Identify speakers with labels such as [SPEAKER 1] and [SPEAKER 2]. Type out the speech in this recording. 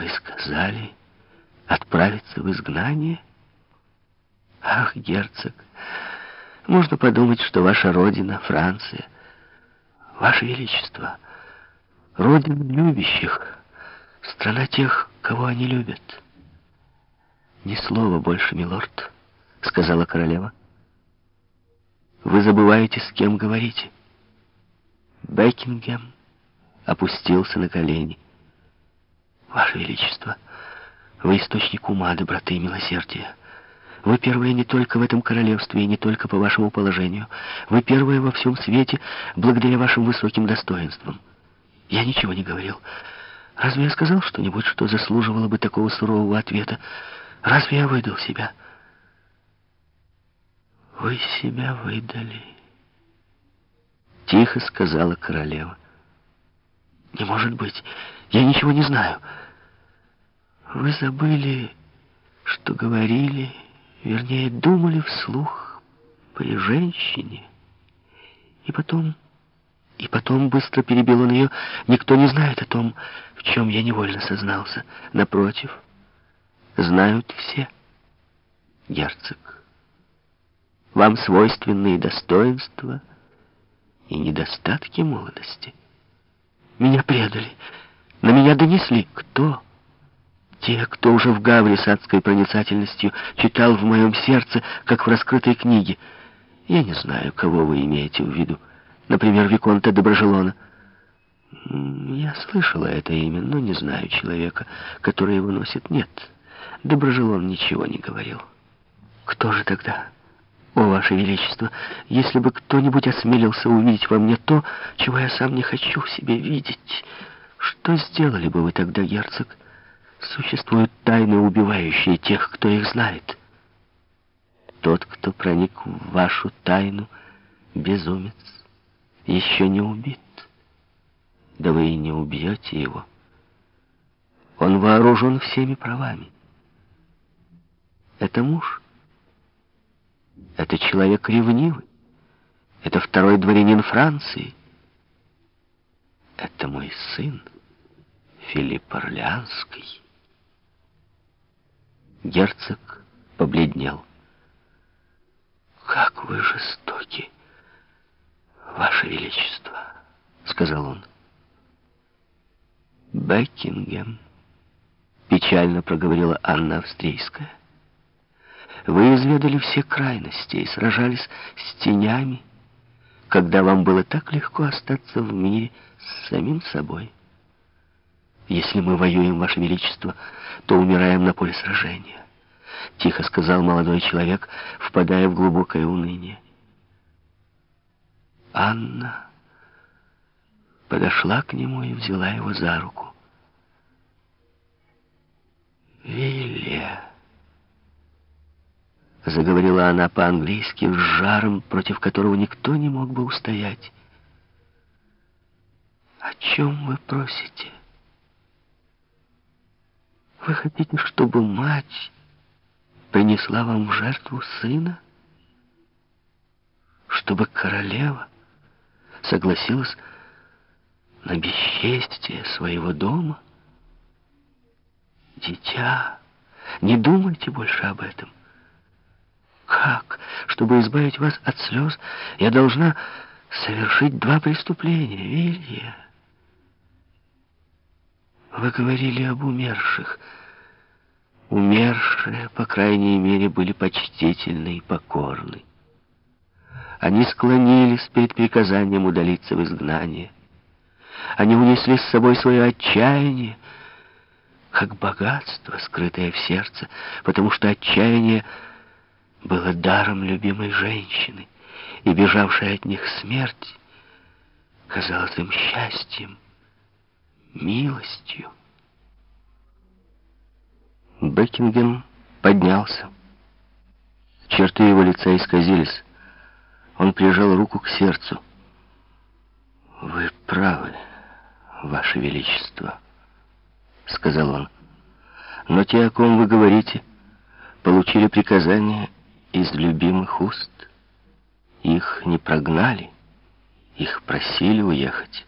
[SPEAKER 1] Вы сказали отправиться в изгнание? Ах, герцог, можно подумать, что ваша родина, Франция, ваше величество, родина любящих, страна тех, кого они любят. Ни слова больше, милорд, сказала королева. Вы забываете, с кем говорите. Бекингем опустился на колени. Ваше Величество, вы источник ума, доброты и милосердия. Вы первые не только в этом королевстве и не только по вашему положению. Вы первые во всем свете благодаря вашим высоким достоинствам. Я ничего не говорил. Разве я сказал что-нибудь, что заслуживало бы такого сурового ответа? Разве я выдал себя? Вы себя выдали. Тихо сказала королева. Не может быть. Я ничего не знаю. Вы забыли, что говорили, вернее, думали вслух при женщине. И потом... И потом быстро перебил он ее. Никто не знает о том, в чем я невольно сознался. Напротив, знают все. Герцог, вам свойственны и достоинства, и недостатки молодости. Меня предали. На меня донесли. Кто? Те, кто уже в гавре с адской проницательностью читал в моем сердце, как в раскрытой книге. Я не знаю, кого вы имеете в виду. Например, Виконта Доброжелона. Я слышала это имя, но не знаю человека, который его носит. Нет, Доброжелон ничего не говорил. Кто же тогда? О, Ваше Величество, если бы кто-нибудь осмелился увидеть во мне то, чего я сам не хочу в себе видеть, что сделали бы вы тогда, герцог? Существуют тайны, убивающие тех, кто их знает. Тот, кто проник в вашу тайну, безумец, еще не убит. Да вы и не убьете его. Он вооружен всеми правами. Это муж. Это человек ревнивый. Это второй дворянин Франции. Это мой сын, Филипп Орлеанский. Герцог побледнел. «Как вы жестоки, Ваше Величество!» — сказал он. «Бекингем», — печально проговорила Анна Австрийская. Вы изведали все крайности и сражались с тенями, когда вам было так легко остаться в мире с самим собой. Если мы воюем, Ваше Величество, то умираем на поле сражения, — тихо сказал молодой человек, впадая в глубокое уныние. Анна подошла к нему и взяла его за руку. «Вилли!» Заговорила она по-английски с жаром, против которого никто не мог бы устоять. «О чем вы просите? Вы хотите, чтобы мать принесла вам жертву сына? Чтобы королева согласилась на бесчестие своего дома? Дитя, не думайте больше об этом. Как? Чтобы избавить вас от слез, я должна совершить два преступления, Вилья. Вы говорили об умерших. Умершие, по крайней мере, были почтительны и покорны. Они склонились перед приказанием удалиться в изгнание. Они унесли с собой свое отчаяние, как богатство, скрытое в сердце, потому что отчаяние — было даром любимой женщины, и бежавшая от них смерть казалась им счастьем, милостью. Бекингем поднялся. Черты его лица исказились. Он прижал руку к сердцу. «Вы правы, Ваше Величество», — сказал он. «Но те, о ком вы говорите, получили приказание из любимых уст. Их не прогнали, их просили уехать.